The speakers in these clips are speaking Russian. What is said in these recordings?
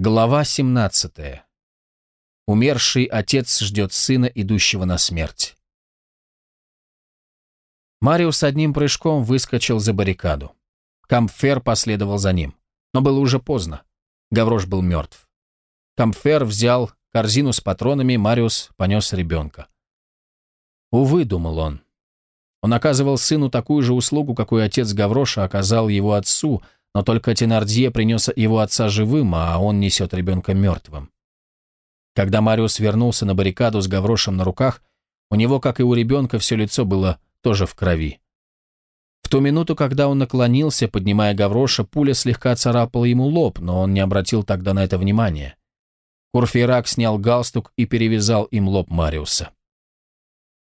Глава 17. Умерший отец ждет сына, идущего на смерть. Мариус одним прыжком выскочил за баррикаду. Камфер последовал за ним. Но было уже поздно. Гаврош был мертв. Камфер взял корзину с патронами, Мариус понес ребенка. Увы, думал он. Он оказывал сыну такую же услугу, какую отец Гавроша оказал его отцу – но только Тенардье принес его отца живым, а он несет ребенка мертвым. Когда Мариус вернулся на баррикаду с гаврошем на руках, у него, как и у ребенка, все лицо было тоже в крови. В ту минуту, когда он наклонился, поднимая гавроша, пуля слегка царапала ему лоб, но он не обратил тогда на это внимания. Курфейрак снял галстук и перевязал им лоб Мариуса.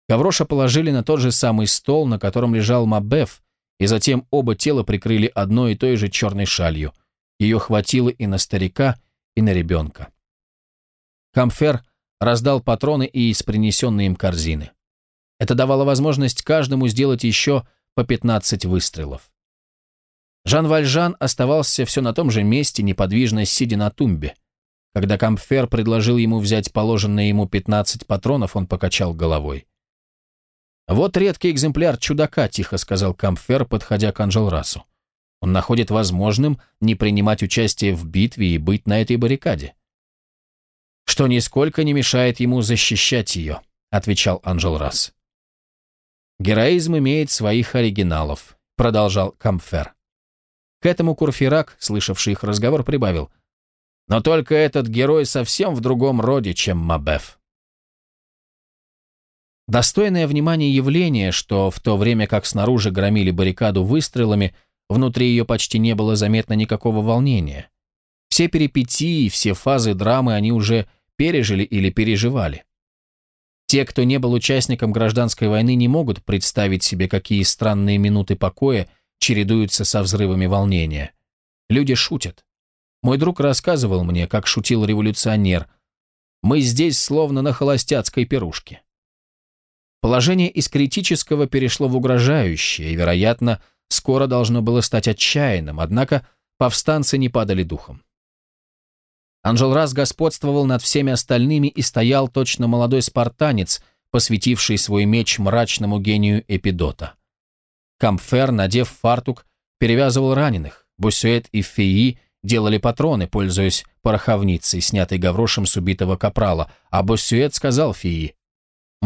Гавроша положили на тот же самый стол, на котором лежал Мабеф, и затем оба тела прикрыли одной и той же черной шалью. Ее хватило и на старика, и на ребенка. Камфер раздал патроны и из принесенной им корзины. Это давало возможность каждому сделать еще по 15 выстрелов. Жан Вальжан оставался все на том же месте, неподвижно сидя на тумбе. Когда Камфер предложил ему взять положенные ему 15 патронов, он покачал головой. «Вот редкий экземпляр чудака», — тихо сказал Камфер, подходя к Анжелрасу. «Он находит возможным не принимать участие в битве и быть на этой баррикаде». «Что нисколько не мешает ему защищать ее», — отвечал Анжелрас. «Героизм имеет своих оригиналов», — продолжал Камфер. К этому Курфирак, слышавший их разговор, прибавил. «Но только этот герой совсем в другом роде, чем Мабеф». Достойное внимания явление, что в то время как снаружи громили баррикаду выстрелами, внутри ее почти не было заметно никакого волнения. Все перипетии, все фазы драмы они уже пережили или переживали. Те, кто не был участником гражданской войны, не могут представить себе, какие странные минуты покоя чередуются со взрывами волнения. Люди шутят. Мой друг рассказывал мне, как шутил революционер. Мы здесь словно на холостяцкой пирушке. Положение из критического перешло в угрожающее, и, вероятно, скоро должно было стать отчаянным, однако повстанцы не падали духом. Анжел раз господствовал над всеми остальными и стоял точно молодой спартанец, посвятивший свой меч мрачному гению Эпидота. Камфер, надев фартук, перевязывал раненых, Бусюэт и Феи делали патроны, пользуясь пороховницей, снятой гаврошем с убитого капрала, а Бусюэт сказал Феи,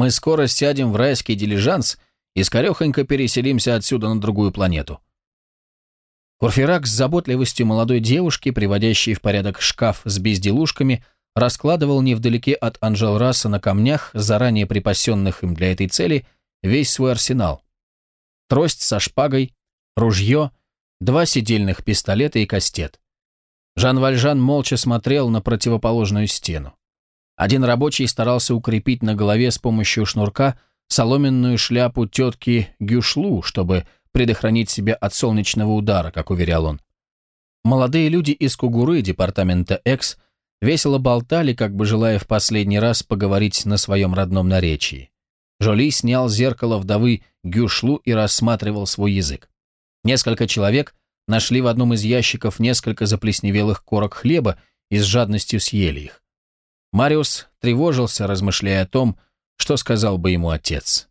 мы скоро сядем в райский дилижанс и скорехонько переселимся отсюда на другую планету. Курфирак с заботливостью молодой девушки, приводящей в порядок шкаф с безделушками, раскладывал невдалеке от Анжелраса на камнях, заранее припасенных им для этой цели, весь свой арсенал. Трость со шпагой, ружье, два сидельных пистолета и кастет. Жан Вальжан молча смотрел на противоположную стену. Один рабочий старался укрепить на голове с помощью шнурка соломенную шляпу тетки Гюшлу, чтобы предохранить себя от солнечного удара, как уверял он. Молодые люди из Кугуры, департамента Экс, весело болтали, как бы желая в последний раз поговорить на своем родном наречии. Жоли снял зеркало вдовы Гюшлу и рассматривал свой язык. Несколько человек нашли в одном из ящиков несколько заплесневелых корок хлеба и с жадностью съели их. Мариус тревожился, размышляя о том, что сказал бы ему отец.